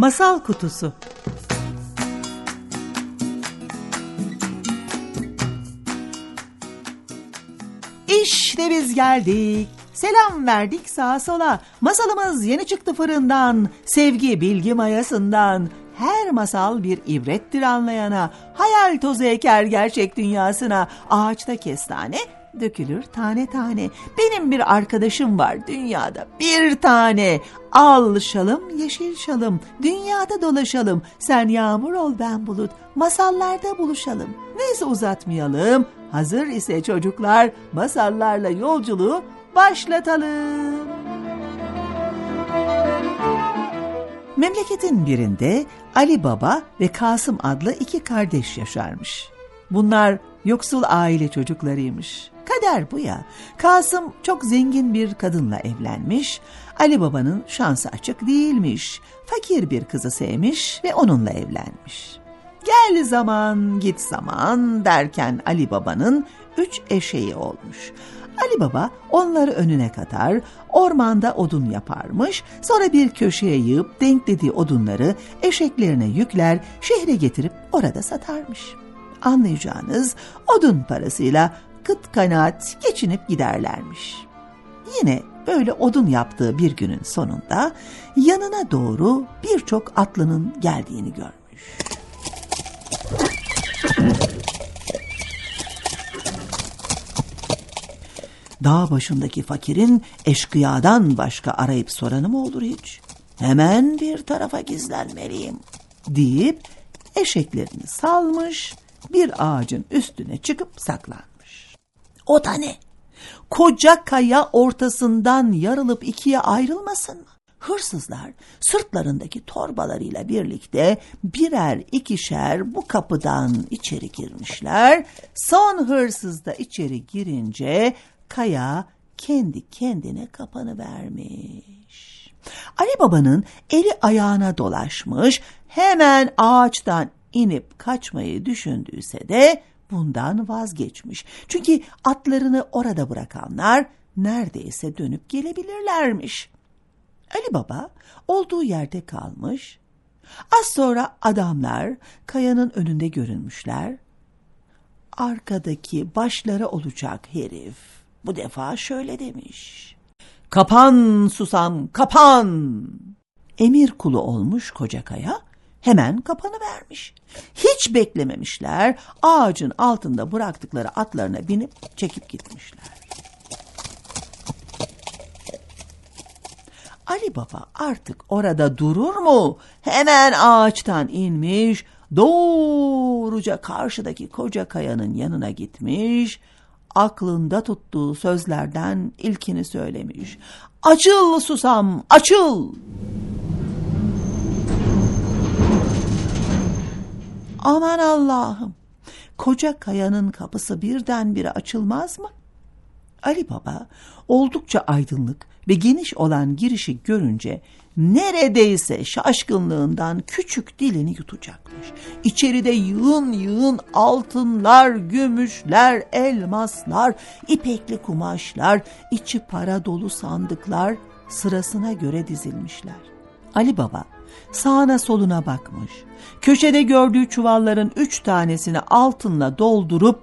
Masal Kutusu İşte biz geldik. Selam verdik sağa sola. Masalımız yeni çıktı fırından. Sevgi bilgi mayasından. Her masal bir ibrettir anlayana. Hayal tozu eker gerçek dünyasına. Ağaçta kestane, dökülür tane tane. Benim bir arkadaşım var dünyada bir tane. Al şalım yeşil şalım, dünyada dolaşalım. Sen yağmur ol ben bulut, masallarda buluşalım. Neyse uzatmayalım. Hazır ise çocuklar masallarla yolculuğu başlatalım. Memleketin birinde Ali Baba ve Kasım adlı iki kardeş yaşarmış. Bunlar yoksul aile çocuklarıymış. Kader bu ya. Kasım çok zengin bir kadınla evlenmiş. Ali Baba'nın şansı açık değilmiş. Fakir bir kızı sevmiş ve onunla evlenmiş. Gel zaman git zaman derken Ali Baba'nın üç eşeği olmuş. Ali Baba onları önüne katar, ormanda odun yaparmış, sonra bir köşeye yığıp denklediği odunları eşeklerine yükler, şehre getirip orada satarmış. Anlayacağınız odun parasıyla kıt kanaat geçinip giderlermiş. Yine böyle odun yaptığı bir günün sonunda yanına doğru birçok atlının geldiğini görmüş. Dağ başındaki fakirin eşkıyadan başka arayıp soranı mı olur hiç? Hemen bir tarafa gizlenmeliyim deyip eşeklerini salmış bir ağacın üstüne çıkıp saklanmış. O da ne? Koca kaya ortasından yarılıp ikiye ayrılmasın mı? Hırsızlar sırtlarındaki torbalarıyla birlikte birer ikişer bu kapıdan içeri girmişler. Son hırsız da içeri girince kaya kendi kendine kapanı vermiş. Ali Baba'nın eli ayağına dolaşmış, hemen ağaçtan inip kaçmayı düşündüyse de bundan vazgeçmiş. Çünkü atlarını orada bırakanlar neredeyse dönüp gelebilirlermiş. Ali Baba olduğu yerde kalmış. Az sonra adamlar kayanın önünde görünmüşler. Arkadaki başları olacak herif bu defa şöyle demiş. Kapan susam kapan. Emir kulu olmuş koca kaya hemen kapanı vermiş. Hiç beklememişler ağacın altında bıraktıkları atlarına binip çekip gitmişler. Ali Baba artık orada durur mu? Hemen ağaçtan inmiş, doğruca karşıdaki koca kayanın yanına gitmiş, aklında tuttuğu sözlerden ilkini söylemiş. Açıl susam, açıl! Aman Allah'ım! Koca kayanın kapısı birdenbire açılmaz mı? Ali Baba oldukça aydınlık ve geniş olan girişi görünce neredeyse şaşkınlığından küçük dilini yutacakmış. İçeride yığın yığın altınlar, gümüşler, elmaslar, ipekli kumaşlar, içi para dolu sandıklar sırasına göre dizilmişler. Ali Baba sağına soluna bakmış. Köşede gördüğü çuvalların üç tanesini altınla doldurup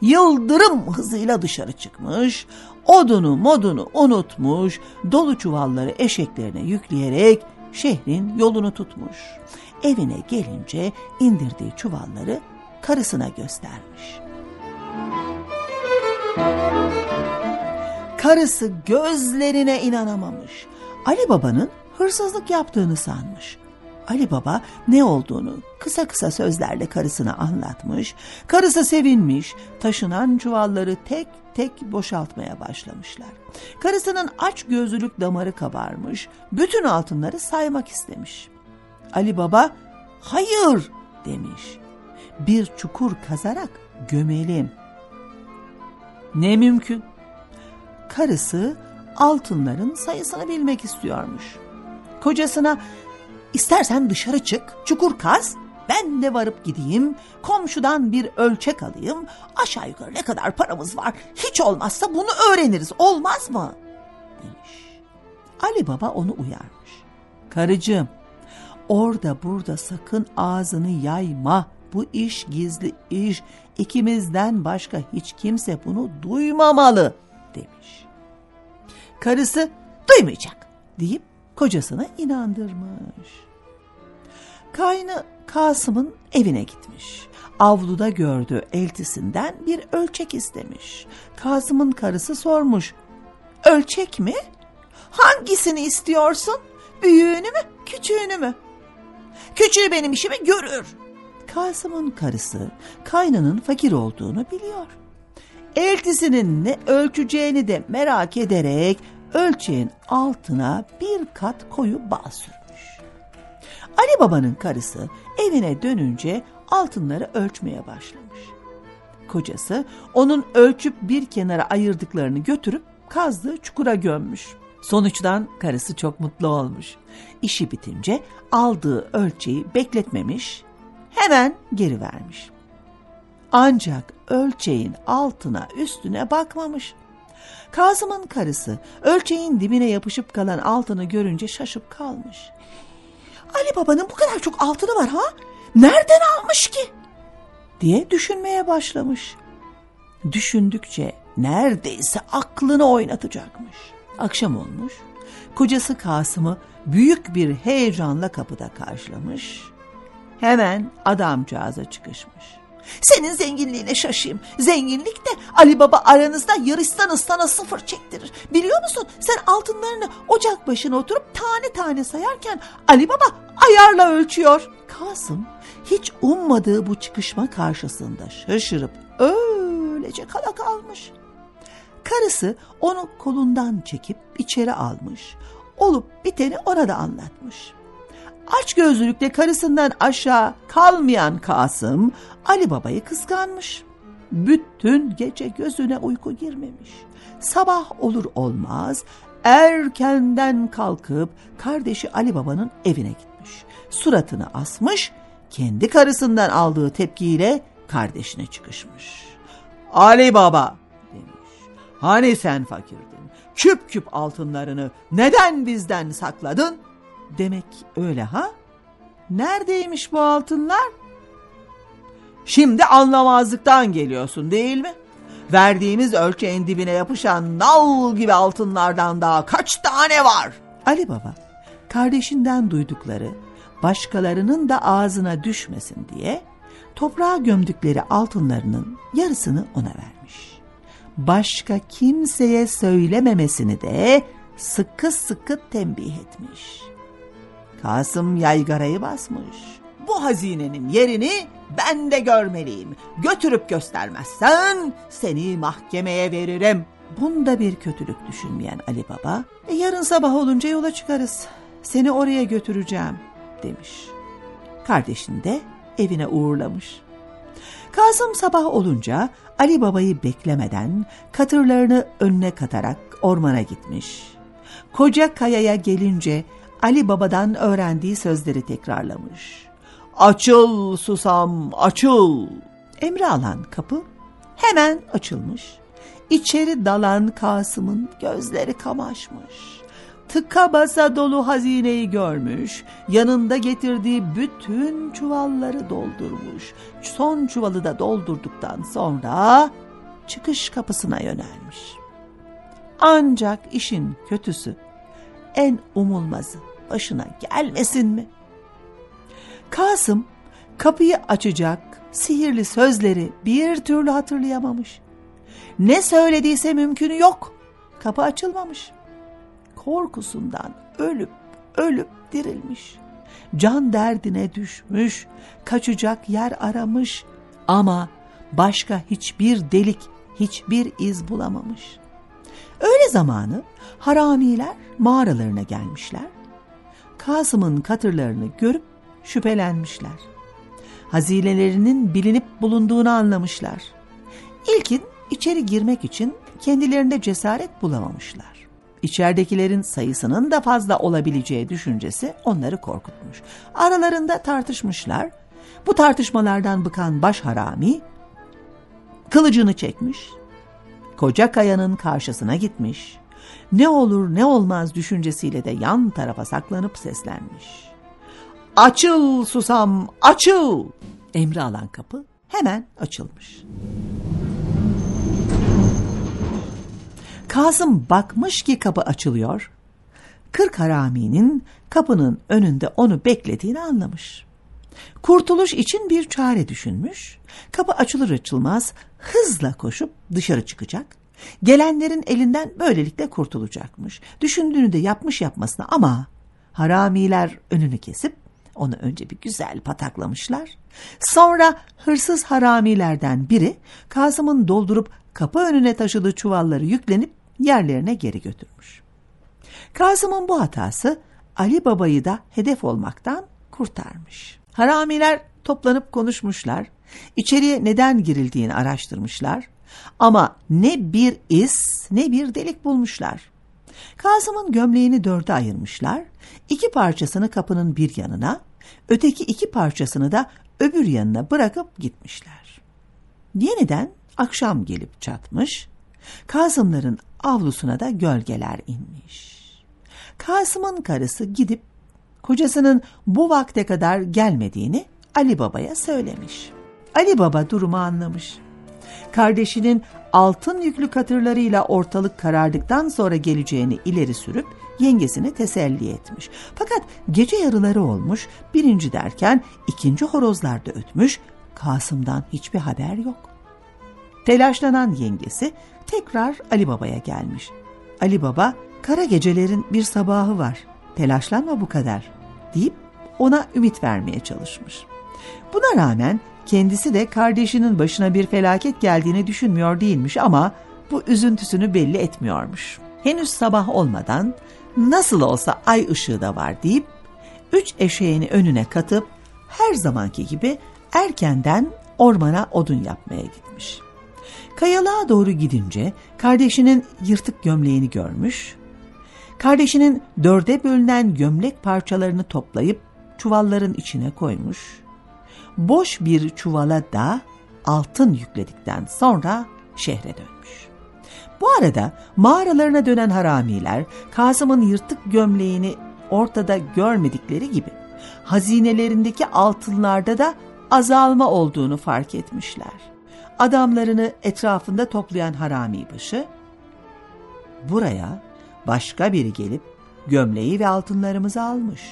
yıldırım hızıyla dışarı çıkmış, odunu modunu unutmuş, dolu çuvalları eşeklerine yükleyerek şehrin yolunu tutmuş. Evine gelince indirdiği çuvalları karısına göstermiş. Karısı gözlerine inanamamış. Ali Baba'nın hırsızlık yaptığını sanmış. Ali Baba ne olduğunu kısa kısa sözlerle karısına anlatmış, karısı sevinmiş, taşınan çuvalları tek tek boşaltmaya başlamışlar. Karısının aç gözlülük damarı kabarmış, bütün altınları saymak istemiş. Ali Baba, hayır demiş. Bir çukur kazarak gömelim. Ne mümkün? Karısı altınların sayısını bilmek istiyormuş. Kocasına istersen dışarı çık, çukur kaz, ben de varıp gideyim, komşudan bir ölçek alayım, aşağı yukarı ne kadar paramız var, hiç olmazsa bunu öğreniriz, olmaz mı? Demiş. Ali Baba onu uyarmış. Karıcığım, orada burada sakın ağzını yayma, bu iş gizli iş, ikimizden başka hiç kimse bunu duymamalı demiş. Karısı duymayacak deyip kocasına inandırmış. Kaynı Kasım'ın evine gitmiş. Avluda gördüğü eltisinden bir ölçek istemiş. Kasım'ın karısı sormuş. Ölçek mi? Hangisini istiyorsun? Büyüğünü mü, küçüğünü mü? Küçüğü benim işimi görür. Kasım'ın karısı kaynının fakir olduğunu biliyor. Eltisinin ne ölçeceğini de merak ederek ölçeğin altına bir kat koyu bağ sürmüş. Ali Baba'nın karısı evine dönünce altınları ölçmeye başlamış. Kocası onun ölçüp bir kenara ayırdıklarını götürüp kazdığı çukura gömmüş. Sonuçtan karısı çok mutlu olmuş. İşi bitince aldığı ölçeği bekletmemiş, hemen geri vermiş. Ancak ölçeğin altına üstüne bakmamış. Kazım'ın karısı ölçeğin dibine yapışıp kalan altını görünce şaşıp kalmış. Ali babanın bu kadar çok altını var ha? Nereden almış ki? diye düşünmeye başlamış. Düşündükçe neredeyse aklını oynatacakmış. Akşam olmuş. Kocası Kasım'ı büyük bir heyecanla kapıda karşılamış. Hemen adamcağıza çıkışmış. Senin zenginliğine şaşayım. Zenginlik de Ali Baba aranızda yarışsanız sana sıfır çektirir. Biliyor musun sen altınlarını ocak başına oturup tane tane sayarken Ali Baba ayarla ölçüyor. Kasım hiç ummadığı bu çıkışma karşısında şaşırıp öylece kala kalmış. Karısı onu kolundan çekip içeri almış. Olup biteni ona da anlatmış. Aç gözlülükle karısından aşağı kalmayan Kasım Ali Baba'yı kıskanmış. Bütün gece gözüne uyku girmemiş. Sabah olur olmaz erkenden kalkıp kardeşi Ali Baba'nın evine gitmiş. Suratını asmış, kendi karısından aldığı tepkiyle kardeşine çıkışmış. Ali Baba demiş. Hani sen fakirdin? Küp küp altınlarını neden bizden sakladın? Demek öyle ha? Neredeymiş bu altınlar? Şimdi anlamazlıktan geliyorsun değil mi? Verdiğimiz ölçeğin dibine yapışan nal gibi altınlardan daha kaç tane var? Ali Baba kardeşinden duydukları başkalarının da ağzına düşmesin diye toprağa gömdükleri altınlarının yarısını ona vermiş. Başka kimseye söylememesini de sıkı sıkı tembih etmiş. Kasım yaygarayı basmış. Bu hazinenin yerini ben de görmeliyim. Götürüp göstermezsen seni mahkemeye veririm. Bunda bir kötülük düşünmeyen Ali Baba, e, yarın sabah olunca yola çıkarız. Seni oraya götüreceğim demiş. Kardeşini de evine uğurlamış. Kasım sabah olunca Ali Baba'yı beklemeden katırlarını önüne katarak ormana gitmiş. Koca kayaya gelince Ali Baba'dan öğrendiği sözleri tekrarlamış. Açıl susam açıl. Emri alan kapı hemen açılmış. İçeri dalan Kasım'ın gözleri kamaşmış. Tıka basa dolu hazineyi görmüş, yanında getirdiği bütün çuvalları doldurmuş. Son çuvalı da doldurduktan sonra çıkış kapısına yönelmiş. Ancak işin kötüsü, en umulmazı başına gelmesin mi? Kasım kapıyı açacak sihirli sözleri bir türlü hatırlayamamış. Ne söylediyse mümkünü yok. Kapı açılmamış. Korkusundan ölüp ölüp dirilmiş. can derdine düşmüş, kaçacak yer aramış ama başka hiçbir delik, hiçbir iz bulamamış. Öyle zamanı haramiler mağaralarına gelmişler. Kasım'ın katırlarını görüp şüphelenmişler. Hazinelerinin bilinip bulunduğunu anlamışlar. İlkin içeri girmek için kendilerinde cesaret bulamamışlar. İçeridekilerin sayısının da fazla olabileceği düşüncesi onları korkutmuş. Aralarında tartışmışlar. Bu tartışmalardan bıkan baş harami kılıcını çekmiş. Koca kayanın karşısına gitmiş. Ne olur ne olmaz düşüncesiyle de yan tarafa saklanıp seslenmiş. Açıl susam açıl! Emri alan kapı hemen açılmış. Kasım bakmış ki kapı açılıyor. Kırk haraminin kapının önünde onu beklediğini anlamış. Kurtuluş için bir çare düşünmüş. Kapı açılır açılmaz hızla koşup dışarı çıkacak. Gelenlerin elinden böylelikle kurtulacakmış. Düşündüğünü de yapmış yapmasına ama haramiler önünü kesip onu önce bir güzel pataklamışlar. Sonra hırsız haramilerden biri Kasım'ın doldurup kapı önüne taşıdığı çuvalları yüklenip yerlerine geri götürmüş. Kasım'ın bu hatası Ali Baba'yı da hedef olmaktan kurtarmış. Haramiler toplanıp konuşmuşlar. İçeriye neden girildiğini araştırmışlar. Ama ne bir iz ne bir delik bulmuşlar. Kasım'ın gömleğini dörde ayırmışlar. İki parçasını kapının bir yanına, öteki iki parçasını da öbür yanına bırakıp gitmişler. Yeniden akşam gelip çatmış, Kasımların avlusuna da gölgeler inmiş. Kasım'ın karısı gidip kocasının bu vakte kadar gelmediğini Ali Baba'ya söylemiş. Ali Baba durumu anlamış. Kardeşinin altın yüklü katırlarıyla ortalık karardıktan sonra geleceğini ileri sürüp yengesini teselli etmiş. Fakat gece yarıları olmuş, birinci derken ikinci horozlar da ötmüş, Kasım'dan hiçbir haber yok. Telaşlanan yengesi tekrar Ali Baba'ya gelmiş. Ali Baba, kara gecelerin bir sabahı var, telaşlanma bu kadar deyip ona ümit vermeye çalışmış. Buna rağmen kendisi de kardeşinin başına bir felaket geldiğini düşünmüyor değilmiş ama bu üzüntüsünü belli etmiyormuş. Henüz sabah olmadan nasıl olsa ay ışığı da var deyip üç eşeğini önüne katıp her zamanki gibi erkenden ormana odun yapmaya gitmiş. Kayalığa doğru gidince kardeşinin yırtık gömleğini görmüş. Kardeşinin dörde bölünen gömlek parçalarını toplayıp çuvalların içine koymuş. Boş bir çuvala da altın yükledikten sonra şehre dönmüş. Bu arada mağaralarına dönen haramiler Kasım'ın yırtık gömleğini ortada görmedikleri gibi hazinelerindeki altınlarda da azalma olduğunu fark etmişler adamlarını etrafında toplayan harami başı, buraya başka biri gelip gömleği ve altınlarımızı almış.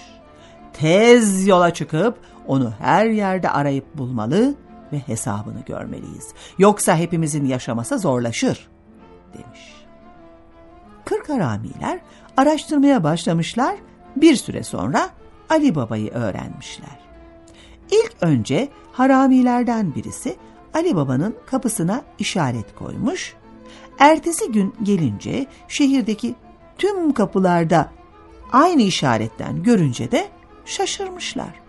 Tez yola çıkıp onu her yerde arayıp bulmalı ve hesabını görmeliyiz. Yoksa hepimizin yaşaması zorlaşır, demiş. Kırk haramiler araştırmaya başlamışlar, bir süre sonra Ali Baba'yı öğrenmişler. İlk önce haramilerden birisi Ali Baba'nın kapısına işaret koymuş. Ertesi gün gelince şehirdeki tüm kapılarda aynı işaretten görünce de şaşırmışlar.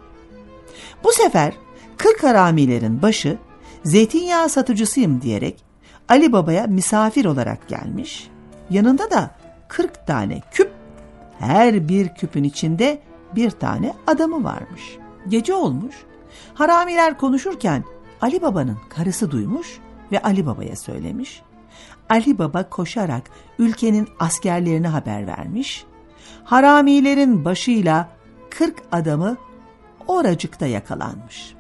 Bu sefer kırk haramilerin başı zeytinyağı satıcısıyım diyerek Ali Baba'ya misafir olarak gelmiş. Yanında da kırk tane küp, her bir küpün içinde bir tane adamı varmış. Gece olmuş, haramiler konuşurken Ali Baba'nın karısı duymuş ve Ali Baba'ya söylemiş. Ali Baba koşarak ülkenin askerlerine haber vermiş. Haramilerin başıyla 40 adamı oracıkta yakalanmış.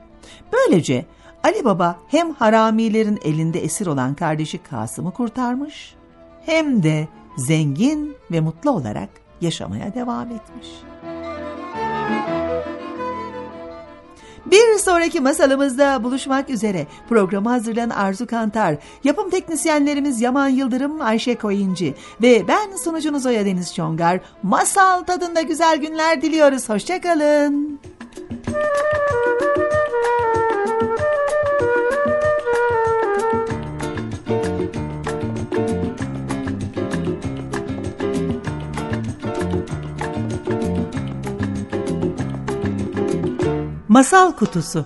Böylece Ali Baba hem haramilerin elinde esir olan kardeşi Kasım'ı kurtarmış hem de zengin ve mutlu olarak yaşamaya devam etmiş. Bir sonraki masalımızda buluşmak üzere. Programı hazırlayan Arzu Kantar, yapım teknisyenlerimiz Yaman Yıldırım, Ayşe Koyuncu ve ben sunucunuz Oya Deniz Çongar. Masal tadında güzel günler diliyoruz. Hoşçakalın. Masal Kutusu